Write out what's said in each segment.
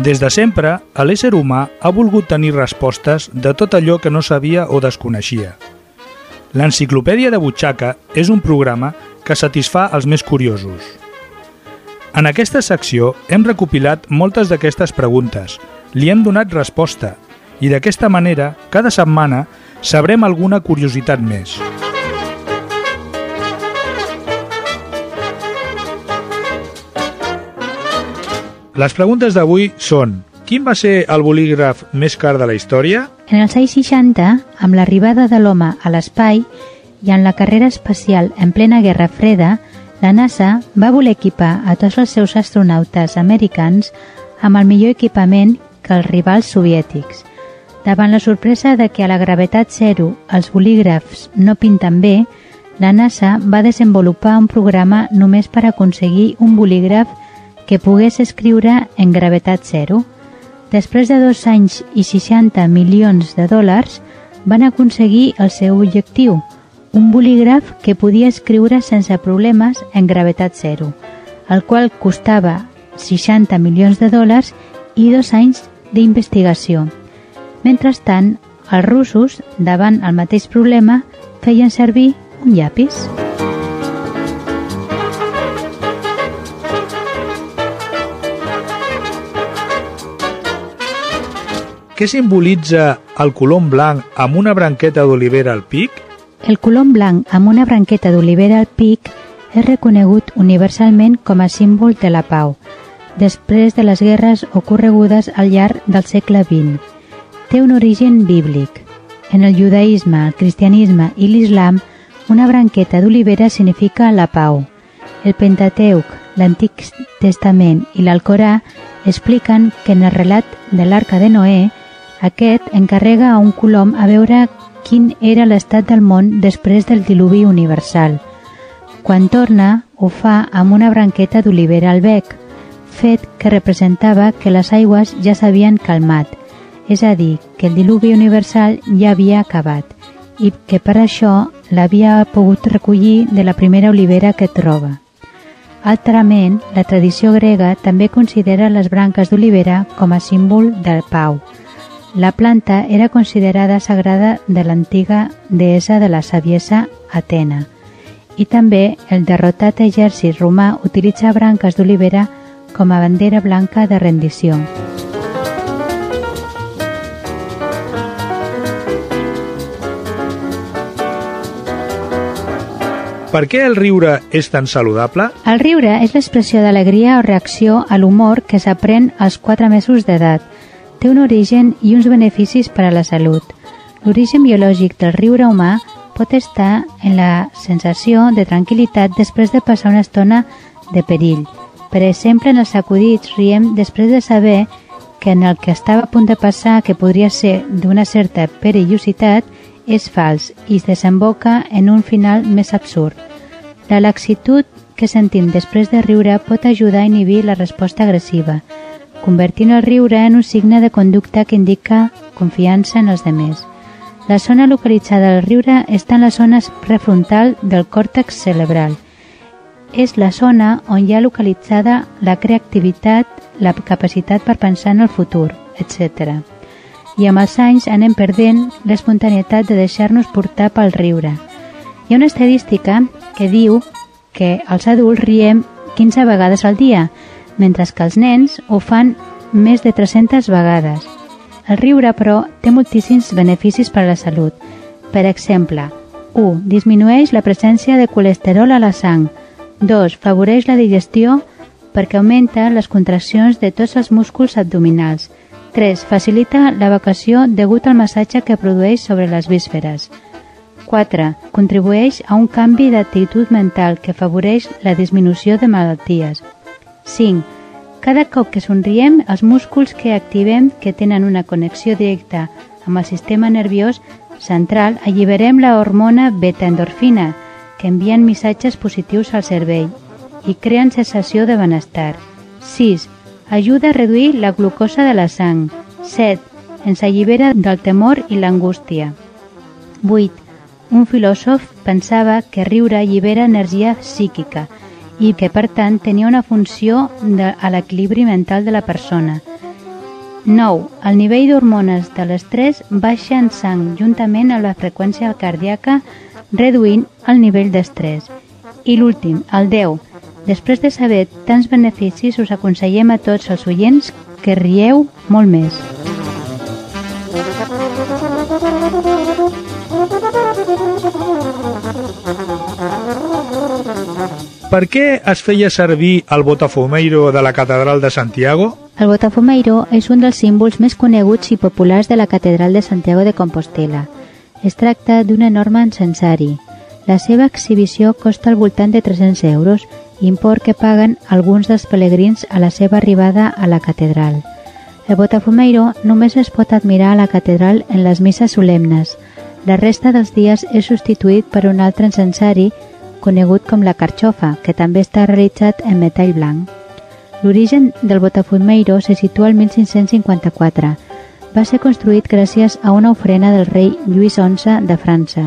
Des de sempre, l'ésser humà ha volgut tenir respostes de tot allò que no sabia o desconeixia. L'Enciclopèdia de Butxaca és un programa que satisfà els més curiosos. En aquesta secció hem recopilat moltes d'aquestes preguntes, li hem donat resposta i d'aquesta manera, cada setmana, sabrem alguna curiositat més. Les preguntes d'avui són Quin va ser el bolígraf més car de la història? En els anys 60, amb l'arribada de l'home a l'espai i en la carrera espacial en plena Guerra Freda, la NASA va voler equipar a tots els seus astronautes americans amb el millor equipament que els rivals soviètics. Davant la sorpresa de que a la gravetat zero els bolígrafs no pinten bé, la NASA va desenvolupar un programa només per aconseguir un bolígraf que pogués escriure en gravetat zero. Després de dos anys i 60 milions de dòlars, van aconseguir el seu objectiu, un bolígraf que podia escriure sense problemes en gravetat zero, el qual costava 60 milions de dòlars i dos anys d'investigació. Mentrestant, els russos, davant el mateix problema, feien servir un llapis. Què simbolitza el colom blanc amb una branqueta d'olivera al pic? El colom blanc amb una branqueta d'olivera al pic és reconegut universalment com a símbol de la pau, després de les guerres ocorregudes al llarg del segle XX. Té un origen bíblic. En el judaïsme, el cristianisme i l'islam, una branqueta d'olivera significa la pau. El Pentateuc, l'Antic Testament i l'Alcorà expliquen que en el relat de l'Arca de Noé aquest encarrega a un colom a veure quin era l'estat del món després del diluvi universal. Quan torna, ho fa amb una branqueta d'olivera al bec, fet que representava que les aigües ja s'havien calmat, és a dir, que el diluvi universal ja havia acabat i que per això l'havia pogut recollir de la primera olivera que troba. Altrament, la tradició grega també considera les branques d'olivera com a símbol de pau, la planta era considerada sagrada de l'antiga deessa de la saviesa Atena i també el derrotat exèrcit romà utilitza branques d'olivera com a bandera blanca de rendició. Per què el riure és tan saludable? El riure és l'expressió d'alegria o reacció a l'humor que s'aprèn als 4 mesos d'edat – té un origen i uns beneficis per a la salut. L'origen biològic del riure humà pot estar en la sensació de tranquil·litat després de passar una estona de perill. Per exemple, en els acudits riem després de saber que en el que estava a punt de passar, que podria ser d'una certa perillositat, és fals i es desemboca en un final més absurd. La laxitud que sentim després de riure pot ajudar a inhibir la resposta agressiva, convertint el riure en un signe de conducta que indica confiança en els demés. La zona localitzada del riure està en la zona prefrontal del còrtex cerebral. És la zona on hi ha localitzada la creativitat, la capacitat per pensar en el futur, etc. I amb els anys anem perdent l'espontaneïtat de deixar-nos portar pel riure. Hi ha una estadística que diu que els adults riem 15 vegades al dia, mentre que els nens ho fan més de 300 vegades. El riure, però, té moltíssims beneficis per a la salut. Per exemple, 1. Disminueix la presència de colesterol a la sang. 2. Favoreix la digestió perquè augmenta les contraccions de tots els músculs abdominals. 3. Facilita la vacació degut al massatge que produeix sobre les vísferes. 4. Contribueix a un canvi d'actitud mental que afavoreix la disminució de malalties. 5. Cada cop que somriem, els músculs que activem, que tenen una connexió directa amb el sistema nerviós central, alliberem la hormona beta-endorfina, que envien missatges positius al cervell i creen sensació de benestar. 6. Ajuda a reduir la glucosa de la sang. 7. Ens allibera del temor i l'angústia. 8. Un filòsof pensava que riure allibera energia psíquica i que per tant tenia una funció de, a l'equilibri mental de la persona. 9. El nivell d'hormones de l'estrès baixa en sang juntament amb la freqüència cardíaca reduint el nivell d'estrès. I l'últim, el 10. Després de saber tants beneficis, us aconsellem a tots els oients que rieu molt més. Per què es feia servir el botafumeiro de la catedral de Santiago? El botafumeiro és un dels símbols més coneguts i populars de la catedral de Santiago de Compostela. Es tracta d'un enorme encensari. La seva exhibició costa al voltant de 300 euros, import que paguen alguns dels pelegrins a la seva arribada a la catedral. El botafumeiro només es pot admirar a la catedral en les misses solemnes. La resta dels dies és substituït per un altre encensari conegut com la carxofa, que també està realitzat en metall blanc. L'origen del botafumeiro se situa al 1554. Va ser construït gràcies a una ofrena del rei Lluís XI de França.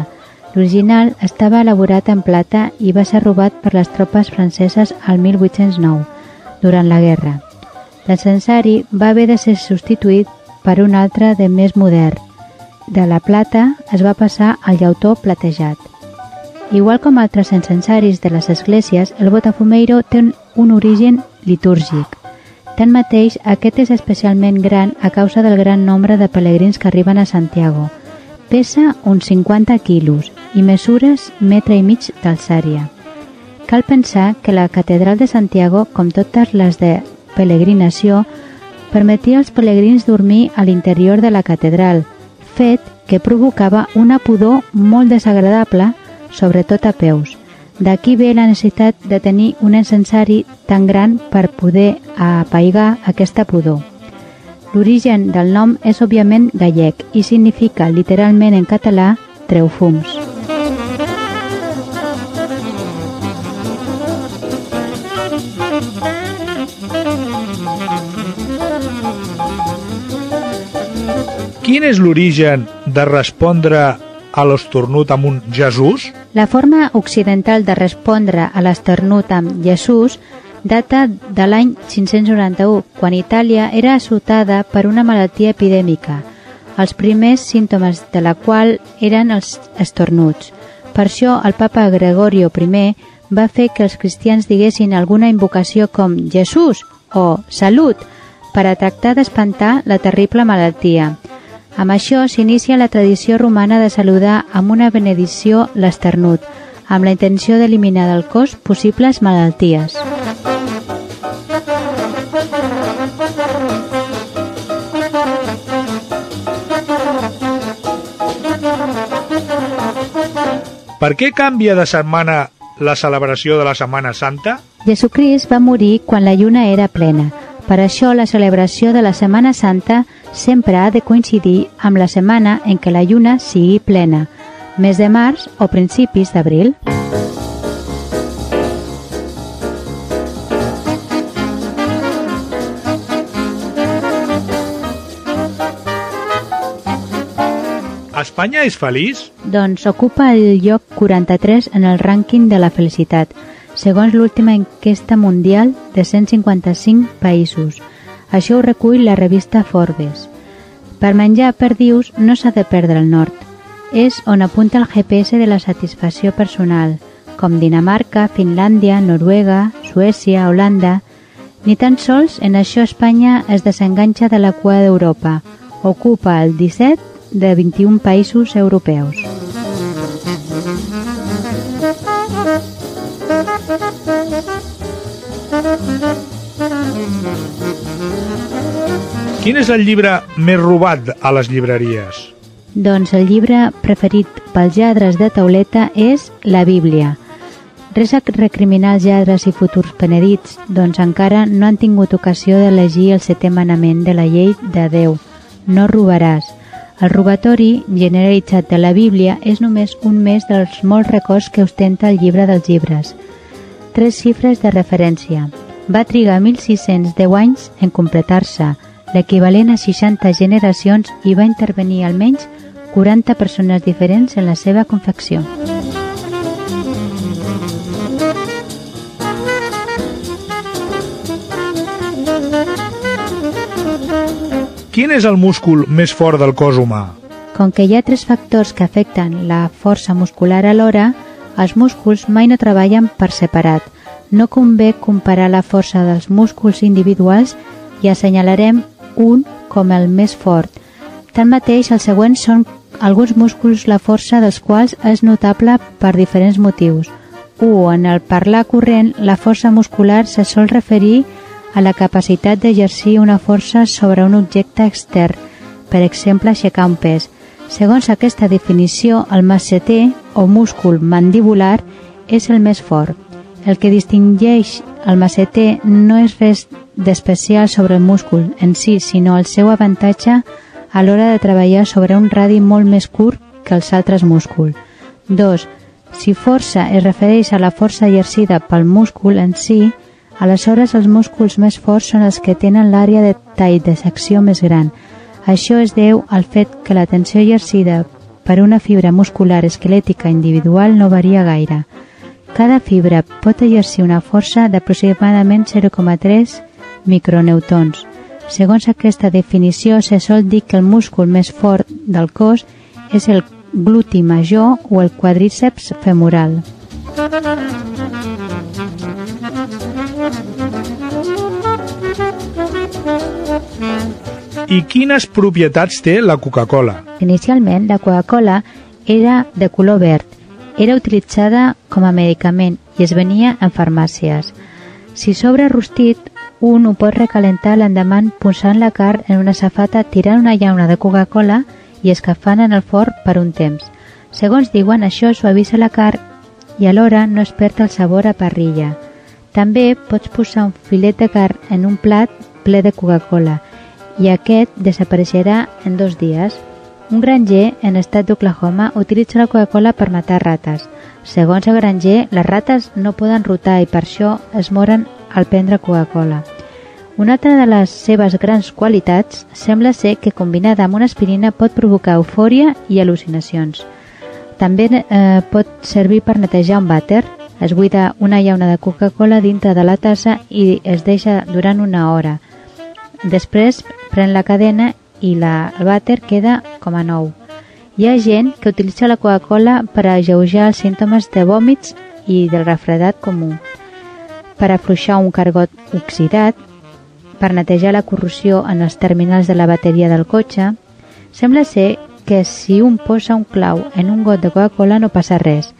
L'original estava elaborat en plata i va ser robat per les tropes franceses al 1809, durant la guerra. L'encensari va haver de ser substituït per un altre de més modern. De la plata es va passar al llautó platejat. Igual com altres encensaris de les esglésies, el botafumeiro té un origen litúrgic. Tanmateix, aquest és especialment gran a causa del gran nombre de pelegrins que arriben a Santiago. Pesa uns 50 quilos i mesures metre i mig d'alçària. Cal pensar que la catedral de Santiago, com totes les de peregrinació, permetia als pelegrins dormir a l'interior de la catedral, fet que provocava una pudor molt desagradable, sobretot a peus. D'aquí ve la necessitat de tenir un encensari tan gran per poder apaigar aquesta pudor. L'origen del nom és òbviament gallec i significa literalment en català treu fums. Quin és l'origen de respondre a l'esternut amb un Jesús? La forma occidental de respondre a l'esternut amb Jesús data de l'any 591, quan Itàlia era assotada per una malaltia epidèmica, els primers símptomes de la qual eren els estornuts. Per això el papa Gregorio I va fer que els cristians diguessin alguna invocació com Jesús o Salut per a tractar d'espantar la terrible malaltia. Amb això s'inicia la tradició romana de saludar amb una benedicció l'esternut, amb la intenció d'eliminar del cos possibles malalties. Per què canvia de setmana la celebració de la Setmana Santa? Jesucrist va morir quan la lluna era plena. Per això la celebració de la Setmana Santa sempre ha de coincidir amb la setmana en què la lluna sigui plena, mes de març o principis d'abril. Espanya és feliç? Doncs ocupa el lloc 43 en el rànquing de la felicitat, segons l'última enquesta mundial de 155 països. Això ho recull la revista Forbes. Per menjar perdius no s'ha de perdre el nord. És on apunta el GPS de la satisfacció personal, com Dinamarca, Finlàndia, Noruega, Suècia, Holanda... Ni tan sols en això Espanya es desenganxa de la cua d'Europa. Ocupa el 17 de 21 països europeus. Quin és el llibre més robat a les llibreries? Doncs el llibre preferit pels lladres de tauleta és la Bíblia. Res a recriminar els lladres i futurs penedits, doncs encara no han tingut ocasió de llegir el setè manament de la llei de Déu. No robaràs. El robatori generalitzat de la Bíblia és només un més dels molts records que ostenta el llibre dels llibres. Tres xifres de referència. Va trigar 1.610 anys en completar-se, l'equivalent a 60 generacions i va intervenir almenys 40 persones diferents en la seva confecció. Quin és el múscul més fort del cos humà? Com que hi ha tres factors que afecten la força muscular alhora, els músculs mai no treballen per separat. No convé comparar la força dels músculs individuals i assenyalarem un com el més fort. Tanmateix, els següents són alguns músculs la força dels quals és notable per diferents motius. 1. En el parlar corrent, la força muscular se sol referir a la capacitat d'exercir una força sobre un objecte extern, per exemple, aixecar un pes. Segons aquesta definició, el masseter o múscul mandibular és el més fort. El que distingeix el masseter no és res d'especial sobre el múscul en si, sinó el seu avantatge a l'hora de treballar sobre un radi molt més curt que els altres músculs. 2. Si força es refereix a la força exercida pel múscul en si, aleshores els músculs més forts són els que tenen l'àrea de tall de secció més gran. Això es deu al fet que la tensió exercida per una fibra muscular esquelètica individual no varia gaire. Cada fibra pot exercir una força d'aproximadament 0,3 microneutons. Segons aquesta definició, se sol dir que el múscul més fort del cos és el gluti major o el quadríceps femoral. I quines propietats té la Coca-Cola? Inicialment, la Coca-Cola era de color verd. Era utilitzada com a medicament i es venia en farmàcies. Si s'obre rostit, un ho pot recalentar l'endemà posant la carn en una safata, tirant una llauna de Coca-Cola i escafant en el forn per un temps. Segons diuen, això suavisa la carn i alhora no es perd el sabor a parrilla. També pots posar un filet de carn en un plat ple de Coca-Cola i aquest desapareixerà en dos dies. Un granger en estat d'Oklahoma utilitza la Coca-Cola per matar rates. Segons el granger, les rates no poden rotar i per això es moren al prendre Coca-Cola. Una altra de les seves grans qualitats sembla ser que combinada amb una aspirina pot provocar eufòria i al·lucinacions. També eh, pot servir per netejar un vàter. Es buida una llauna de Coca-Cola dintre de la tassa i es deixa durant una hora. Després pren la cadena i la, el vàter queda com a nou. Hi ha gent que utilitza la Coca-Cola per alleujar els símptomes de vòmits i del refredat comú, per afluixar un cargot oxidat, per netejar la corrosió en els terminals de la bateria del cotxe. Sembla ser que si un posa un clau en un got de Coca-Cola no passa res.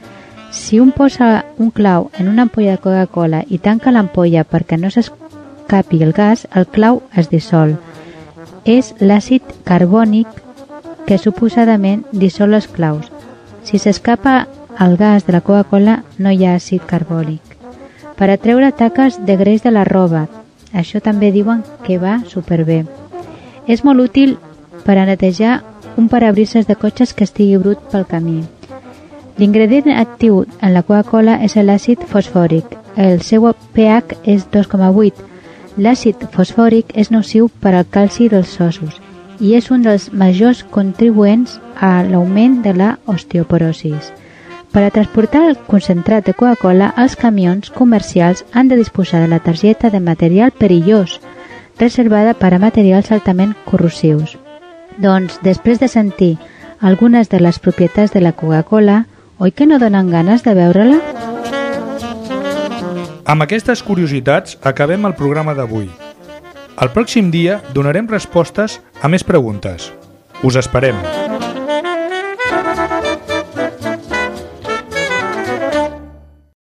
Si un posa un clau en una ampolla de Coca-Cola i tanca l'ampolla perquè no s'escapi el gas, el clau es dissol. És l'àcid carbònic que suposadament dissol els claus. Si s'escapa el gas de la Coca-Cola no hi ha àcid carbònic. Per a treure taques de greix de la roba, això també diuen que va superbé. És molt útil per a netejar un parabrises de cotxes que estigui brut pel camí. L'ingredient actiu en la Coca-Cola és l'àcid fosfòric. El seu pH és 2,8. L'àcid fosfòric és nociu per al calci dels ossos i és un dels majors contribuents a l'augment de la osteoporosis. Per a transportar el concentrat de Coca-Cola, els camions comercials han de disposar de la targeta de material perillós, reservada per a materials altament corrosius. Doncs, després de sentir algunes de les propietats de la Coca-Cola, oi que no donen ganes de veure-la? Amb aquestes curiositats acabem el programa d'avui. El pròxim dia donarem respostes a més preguntes. Us esperem.